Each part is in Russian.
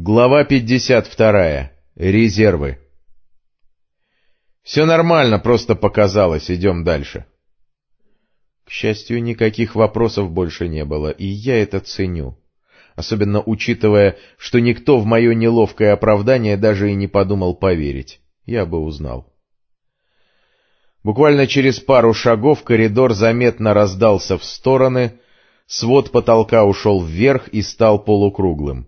Глава 52. Резервы. Все нормально, просто показалось, идем дальше. К счастью, никаких вопросов больше не было, и я это ценю. Особенно учитывая, что никто в мое неловкое оправдание даже и не подумал поверить. Я бы узнал. Буквально через пару шагов коридор заметно раздался в стороны, свод потолка ушел вверх и стал полукруглым.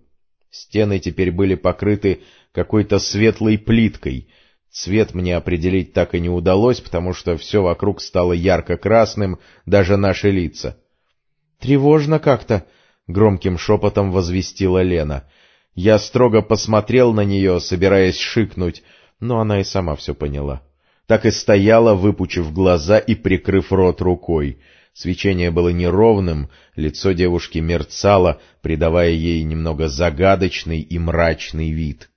Стены теперь были покрыты какой-то светлой плиткой. Цвет мне определить так и не удалось, потому что все вокруг стало ярко-красным, даже наши лица. — Тревожно как-то, — громким шепотом возвестила Лена. Я строго посмотрел на нее, собираясь шикнуть, но она и сама все поняла. Так и стояла, выпучив глаза и прикрыв рот рукой. Свечение было неровным, лицо девушки мерцало, придавая ей немного загадочный и мрачный вид.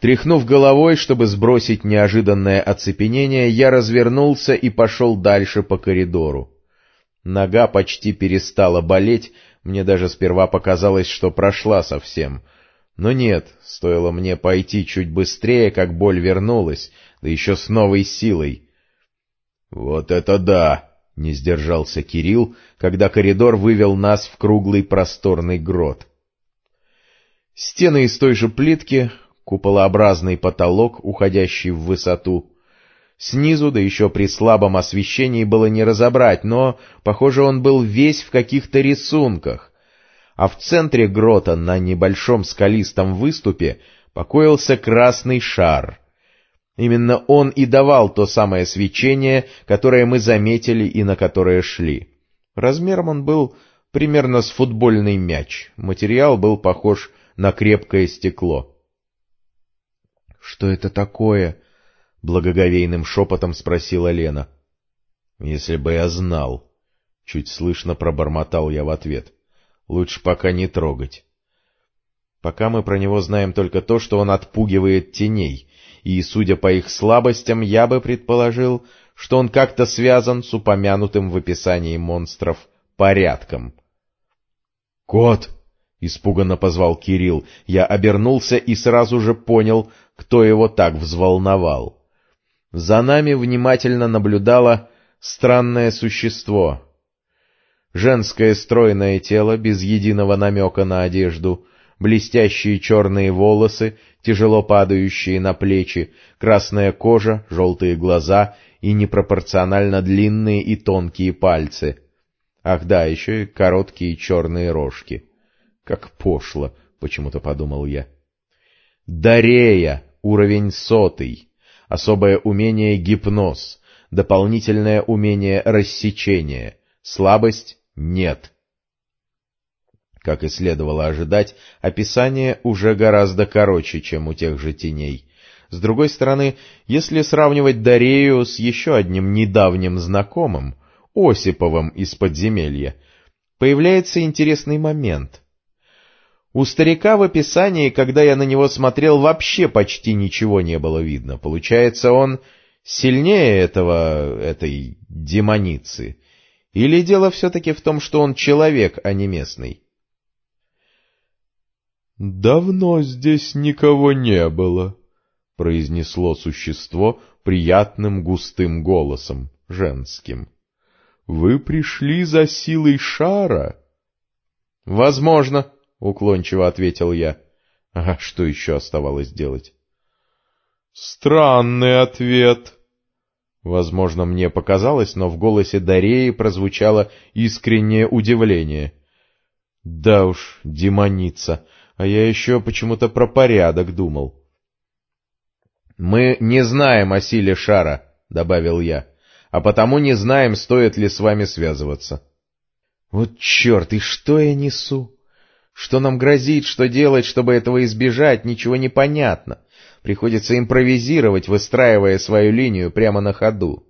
Тряхнув головой, чтобы сбросить неожиданное оцепенение, я развернулся и пошел дальше по коридору. Нога почти перестала болеть, мне даже сперва показалось, что прошла совсем. Но нет, стоило мне пойти чуть быстрее, как боль вернулась, да еще с новой силой. — Вот это да! Не сдержался Кирилл, когда коридор вывел нас в круглый просторный грот. Стены из той же плитки, куполообразный потолок, уходящий в высоту. Снизу, да еще при слабом освещении, было не разобрать, но, похоже, он был весь в каких-то рисунках. А в центре грота, на небольшом скалистом выступе, покоился красный шар — Именно он и давал то самое свечение, которое мы заметили и на которое шли. Размером он был примерно с футбольный мяч, материал был похож на крепкое стекло. — Что это такое? — благоговейным шепотом спросила Лена. — Если бы я знал. Чуть слышно пробормотал я в ответ. — Лучше пока не трогать. Пока мы про него знаем только то, что он отпугивает теней, и, судя по их слабостям, я бы предположил, что он как-то связан с упомянутым в описании монстров порядком. «Кот!» — испуганно позвал Кирилл. Я обернулся и сразу же понял, кто его так взволновал. За нами внимательно наблюдало странное существо. Женское стройное тело, без единого намека на одежду, блестящие черные волосы, тяжело падающие на плечи, красная кожа, желтые глаза и непропорционально длинные и тонкие пальцы. Ах да, еще и короткие черные рожки. Как пошло, почему-то подумал я. Дарея, уровень сотый, особое умение гипноз, дополнительное умение рассечения, слабость нет. Как и следовало ожидать, описание уже гораздо короче, чем у тех же теней. С другой стороны, если сравнивать Дарею с еще одним недавним знакомым, Осиповым из подземелья, появляется интересный момент. У старика в описании, когда я на него смотрел, вообще почти ничего не было видно. Получается, он сильнее этого, этой демоницы. Или дело все-таки в том, что он человек, а не местный? «Давно здесь никого не было», — произнесло существо приятным густым голосом, женским. «Вы пришли за силой шара?» «Возможно», — уклончиво ответил я. А что еще оставалось делать? «Странный ответ», Возможно, мне показалось, но в голосе Дареи прозвучало искреннее удивление. Да уж, демоница, а я еще почему-то про порядок думал. «Мы не знаем о силе шара», — добавил я, — «а потому не знаем, стоит ли с вами связываться». «Вот черт, и что я несу? Что нам грозит, что делать, чтобы этого избежать, ничего не понятно. Приходится импровизировать, выстраивая свою линию прямо на ходу».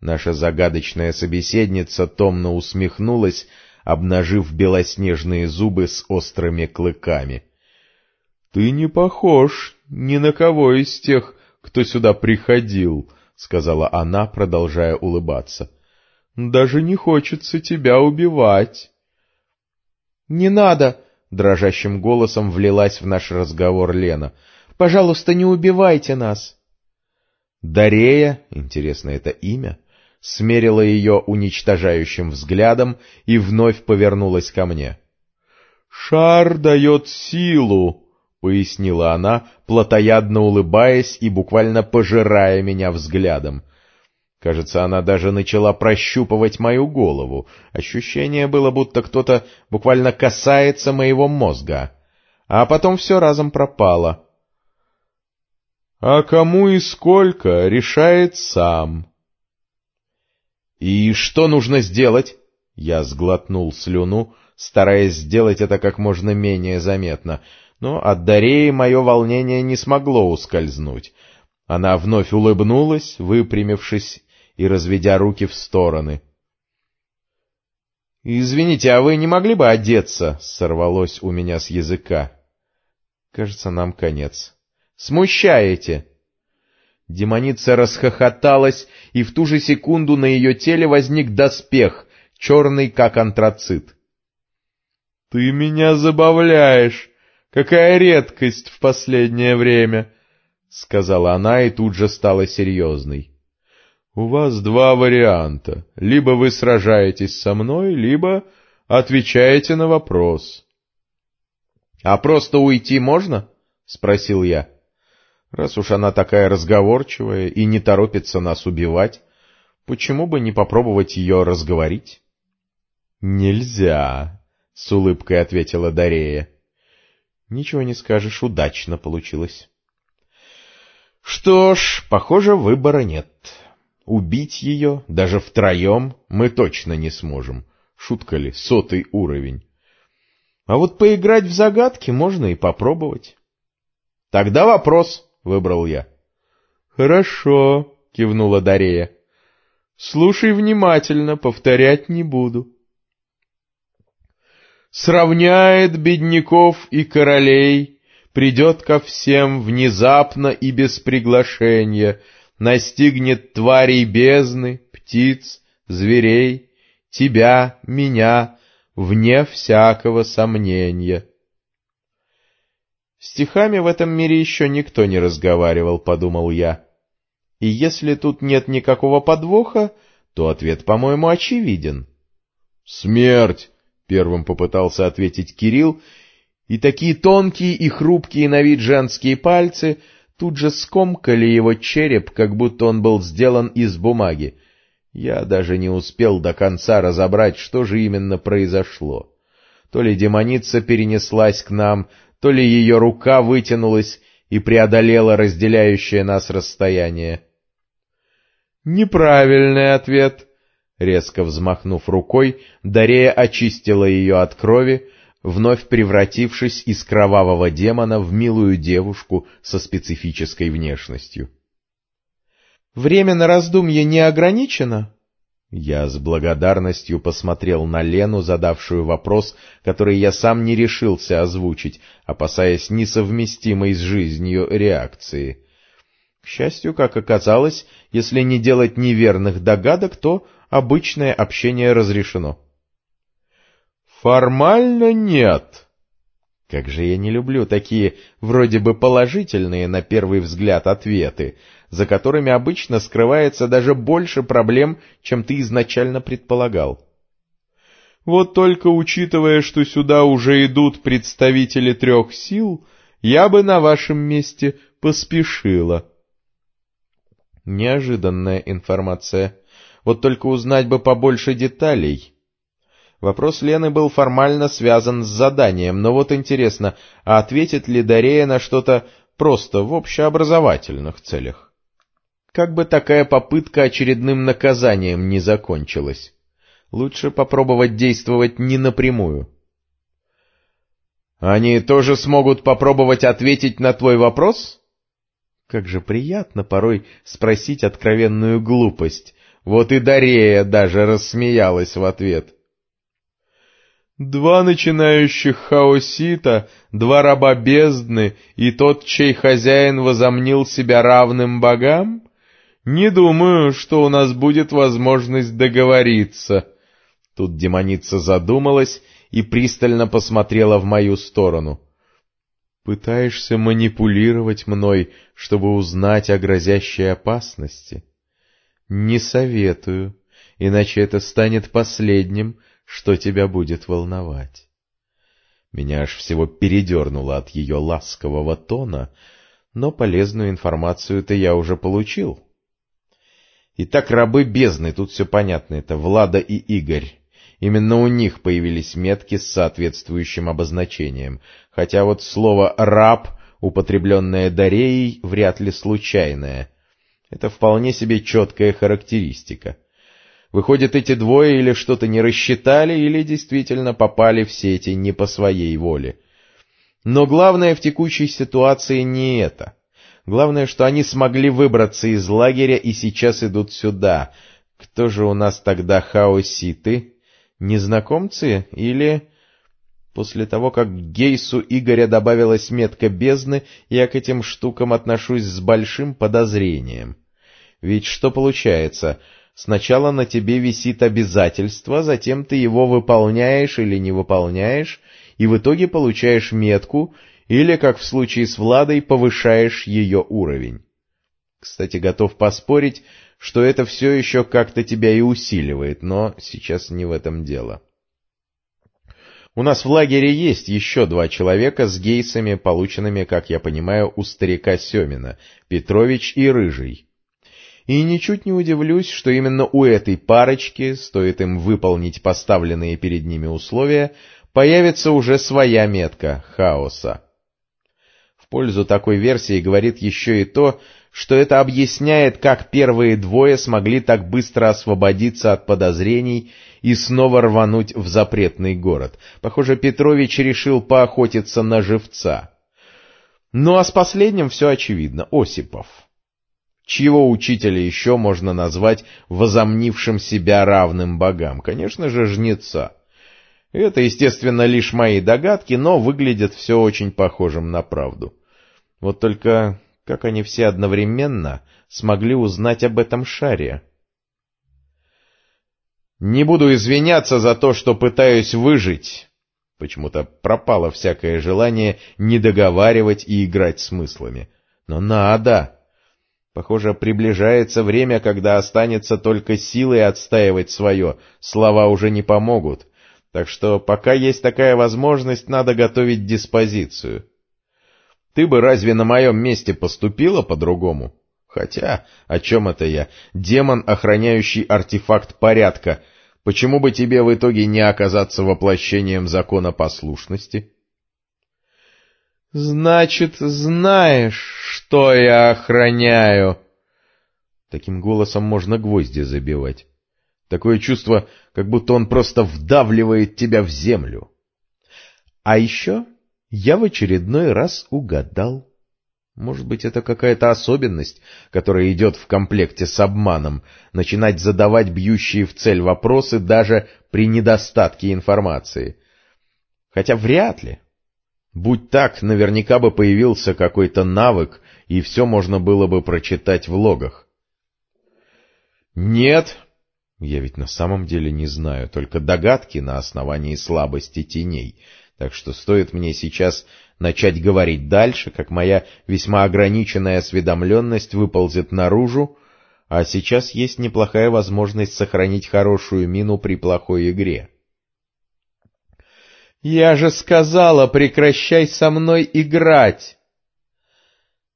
Наша загадочная собеседница томно усмехнулась, обнажив белоснежные зубы с острыми клыками. — Ты не похож ни на кого из тех, кто сюда приходил, — сказала она, продолжая улыбаться. — Даже не хочется тебя убивать. — Не надо! — дрожащим голосом влилась в наш разговор Лена. Пожалуйста, не убивайте нас. Дарея, интересно это имя, смерила ее уничтожающим взглядом и вновь повернулась ко мне. «Шар дает силу», — пояснила она, плотоядно улыбаясь и буквально пожирая меня взглядом. Кажется, она даже начала прощупывать мою голову. Ощущение было, будто кто-то буквально касается моего мозга. А потом все разом пропало. А кому и сколько, решает сам. «И что нужно сделать?» Я сглотнул слюну, стараясь сделать это как можно менее заметно, но от Дареи мое волнение не смогло ускользнуть. Она вновь улыбнулась, выпрямившись и разведя руки в стороны. — Извините, а вы не могли бы одеться? — сорвалось у меня с языка. Кажется, нам конец. Смущаете!» Демоница расхохоталась, и в ту же секунду на ее теле возник доспех, черный как антрацит. «Ты меня забавляешь! Какая редкость в последнее время!» — сказала она и тут же стала серьезной. «У вас два варианта. Либо вы сражаетесь со мной, либо отвечаете на вопрос». «А просто уйти можно?» — спросил я. Раз уж она такая разговорчивая и не торопится нас убивать, почему бы не попробовать ее разговорить? — Нельзя, — с улыбкой ответила Дарея. — Ничего не скажешь, удачно получилось. — Что ж, похоже, выбора нет. Убить ее, даже втроем, мы точно не сможем. Шутка ли, сотый уровень. А вот поиграть в загадки можно и попробовать. — Тогда вопрос, — выбрал я. — Хорошо, — кивнула Дарея. — Слушай внимательно, повторять не буду. Сравняет бедняков и королей, придет ко всем внезапно и без приглашения, настигнет тварей бездны, птиц, зверей, тебя, меня, вне всякого сомнения. Стихами в этом мире еще никто не разговаривал, подумал я. И если тут нет никакого подвоха, то ответ, по-моему, очевиден. «Смерть!» — первым попытался ответить Кирилл, и такие тонкие и хрупкие на вид женские пальцы тут же скомкали его череп, как будто он был сделан из бумаги. Я даже не успел до конца разобрать, что же именно произошло. То ли демоница перенеслась к нам, то ли ее рука вытянулась и преодолела разделяющее нас расстояние. «Неправильный ответ!» Резко взмахнув рукой, Дарея очистила ее от крови, вновь превратившись из кровавого демона в милую девушку со специфической внешностью. «Время на раздумье не ограничено?» Я с благодарностью посмотрел на Лену, задавшую вопрос, который я сам не решился озвучить, опасаясь несовместимой с жизнью реакции. К счастью, как оказалось, если не делать неверных догадок, то обычное общение разрешено. «Формально нет», как же я не люблю такие вроде бы положительные на первый взгляд ответы, за которыми обычно скрывается даже больше проблем, чем ты изначально предполагал. Вот только учитывая, что сюда уже идут представители трех сил, я бы на вашем месте поспешила. Неожиданная информация. Вот только узнать бы побольше деталей. Вопрос Лены был формально связан с заданием, но вот интересно, а ответит ли Дарея на что-то просто в общеобразовательных целях? Как бы такая попытка очередным наказанием не закончилась. Лучше попробовать действовать не напрямую. Они тоже смогут попробовать ответить на твой вопрос? Как же приятно порой спросить откровенную глупость. Вот и Дарея даже рассмеялась в ответ. — Два начинающих хаосита, два раба бездны и тот, чей хозяин возомнил себя равным богам? Не думаю, что у нас будет возможность договориться. Тут демоница задумалась, и пристально посмотрела в мою сторону. «Пытаешься манипулировать мной, чтобы узнать о грозящей опасности? Не советую, иначе это станет последним, что тебя будет волновать». Меня аж всего передернуло от ее ласкового тона, но полезную информацию-то я уже получил. Итак, рабы бездны, тут все понятно, это Влада и Игорь. Именно у них появились метки с соответствующим обозначением, хотя вот слово «раб», употребленное Дареей, вряд ли случайное. Это вполне себе четкая характеристика. Выходит, эти двое или что-то не рассчитали, или действительно попали в сети не по своей воле. Но главное в текущей ситуации не это. Главное, что они смогли выбраться из лагеря и сейчас идут сюда. Кто же у нас тогда хаоситы? Незнакомцы или... После того, как к Гейсу Игоря добавилась метка бездны, я к этим штукам отношусь с большим подозрением. Ведь что получается? Сначала на тебе висит обязательство, затем ты его выполняешь или не выполняешь, и в итоге получаешь метку, или, как в случае с Владой, повышаешь ее уровень. Кстати, готов поспорить, что это все еще как-то тебя и усиливает, но сейчас не в этом дело. У нас в лагере есть еще два человека с гейсами, полученными, как я понимаю, у старика Семина, Петрович и Рыжий. И ничуть не удивлюсь, что именно у этой парочки, стоит им выполнить поставленные перед ними условия, появится уже своя метка хаоса. Пользу такой версии говорит еще и то, что это объясняет, как первые двое смогли так быстро освободиться от подозрений и снова рвануть в запретный город. Похоже, Петрович решил поохотиться на живца. Ну а с последним все очевидно — Осипов. Чьего учителя еще можно назвать возомнившим себя равным богам? Конечно же, жнеца. Это, естественно, лишь мои догадки, но выглядит все очень похожим на правду. Вот только как они все одновременно смогли узнать об этом шаре? Не буду извиняться за то, что пытаюсь выжить. Почему-то пропало всякое желание не договаривать и играть смыслами. Но надо! Похоже, приближается время, когда останется только силой отстаивать свое, слова уже не помогут. Так что пока есть такая возможность, надо готовить диспозицию. Ты бы разве на моем месте поступила по-другому? Хотя, о чем это я? Демон, охраняющий артефакт порядка. Почему бы тебе в итоге не оказаться воплощением закона послушности? Значит, знаешь, что я охраняю? Таким голосом можно гвозди забивать. Такое чувство, как будто он просто вдавливает тебя в землю. А еще я в очередной раз угадал. Может быть, это какая-то особенность, которая идет в комплекте с обманом, начинать задавать бьющие в цель вопросы даже при недостатке информации. Хотя вряд ли. Будь так, наверняка бы появился какой-то навык, и все можно было бы прочитать в логах. Нет, я ведь на самом деле не знаю, только догадки на основании слабости теней — так что стоит мне сейчас начать говорить дальше, как моя весьма ограниченная осведомленность выползет наружу, а сейчас есть неплохая возможность сохранить хорошую мину при плохой игре. «Я же сказала, прекращай со мной играть!»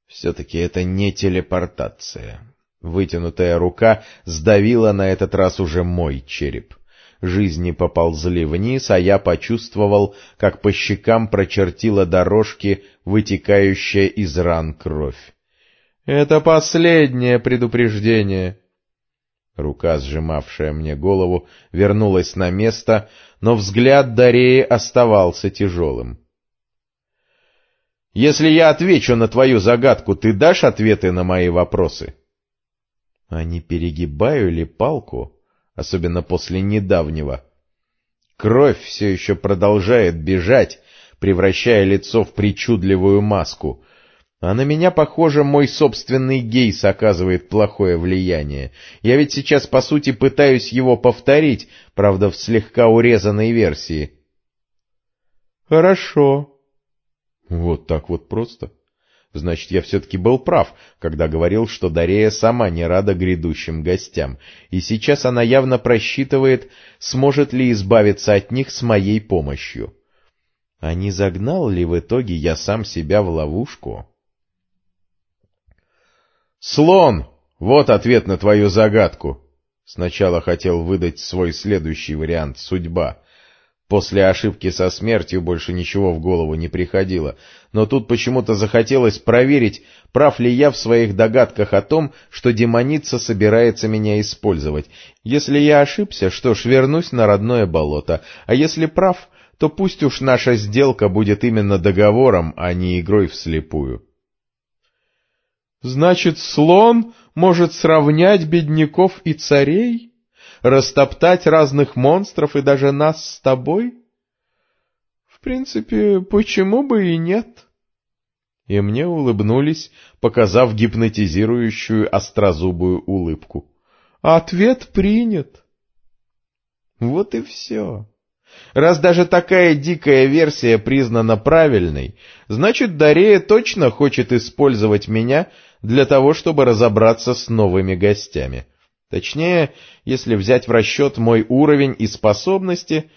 Все-таки это не телепортация. Вытянутая рука сдавила на этот раз уже мой череп жизни поползли вниз, а я почувствовал, как по щекам прочертила дорожки, вытекающая из ран кровь. «Это последнее предупреждение!» Рука, сжимавшая мне голову, вернулась на место, но взгляд Дареи оставался тяжелым. «Если я отвечу на твою загадку, ты дашь ответы на мои вопросы?» «А не перегибаю ли палку?» Особенно после недавнего. Кровь все еще продолжает бежать, превращая лицо в причудливую маску. А на меня, похоже, мой собственный гейс оказывает плохое влияние. Я ведь сейчас, по сути, пытаюсь его повторить, правда, в слегка урезанной версии. — Хорошо. — Вот так вот просто. Значит, я все-таки был прав, когда говорил, что Дарея сама не рада грядущим гостям, и сейчас она явно просчитывает, сможет ли избавиться от них с моей помощью. А не загнал ли в итоге я сам себя в ловушку? «Слон! Вот ответ на твою загадку!» Сначала хотел выдать свой следующий вариант «Судьба», После ошибки со смертью больше ничего в голову не приходило, но тут почему-то захотелось проверить, прав ли я в своих догадках о том, что демоница собирается меня использовать. Если я ошибся, что ж, вернусь на родное болото, а если прав, то пусть уж наша сделка будет именно договором, а не игрой вслепую. Значит, слон может сравнять бедняков и царей? Растоптать разных монстров и даже нас с тобой? В принципе, почему бы и нет? И мне улыбнулись, показав гипнотизирующую острозубую улыбку. Ответ принят. Вот и все. Раз даже такая дикая версия признана правильной, значит, Дарея точно хочет использовать меня для того, чтобы разобраться с новыми гостями. Точнее, если взять в расчет мой уровень и способности,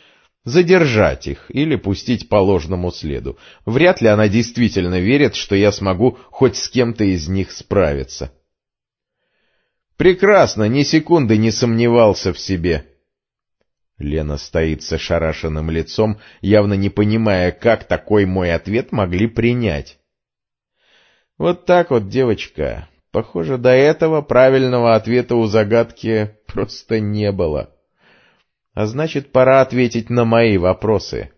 задержать их или пустить по ложному следу. Вряд ли она действительно верит, что я смогу хоть с кем-то из них справиться. Прекрасно, ни секунды не сомневался в себе. Лена стоит с ошарашенным лицом, явно не понимая, как такой мой ответ могли принять. Вот так вот, девочка, Похоже, до этого правильного ответа у загадки просто не было. А значит, пора ответить на мои вопросы.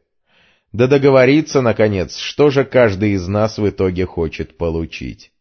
Да договориться, наконец, что же каждый из нас в итоге хочет получить.